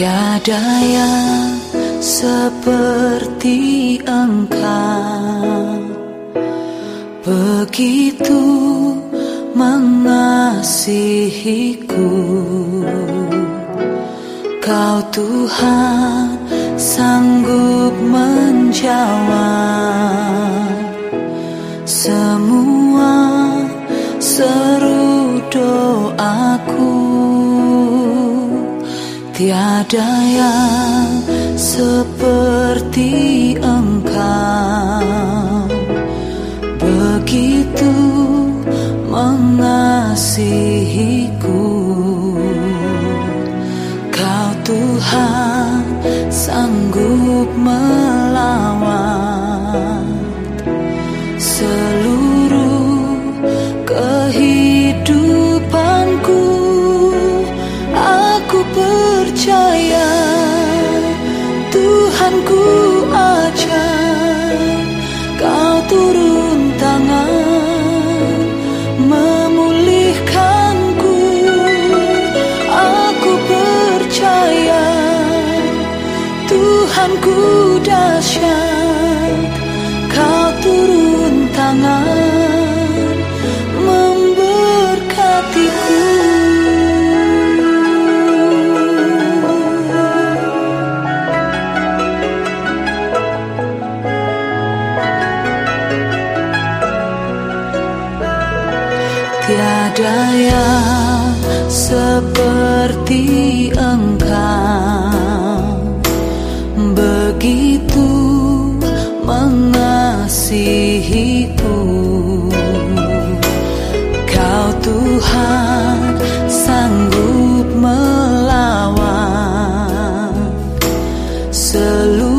Tiada yang seperti engkau. Begitu mengasihiku. Kau Tuhan sanggup menjawab Semua seru doaku Tiada yang seperti engkau. Begitu Memulihkanku. Aku percaya Tuhanku dahsyat Kau turun tangan Tiada yang seperti engkau. Begitu mengasihiku. Kau Tuhan sanggup melawan Seluruh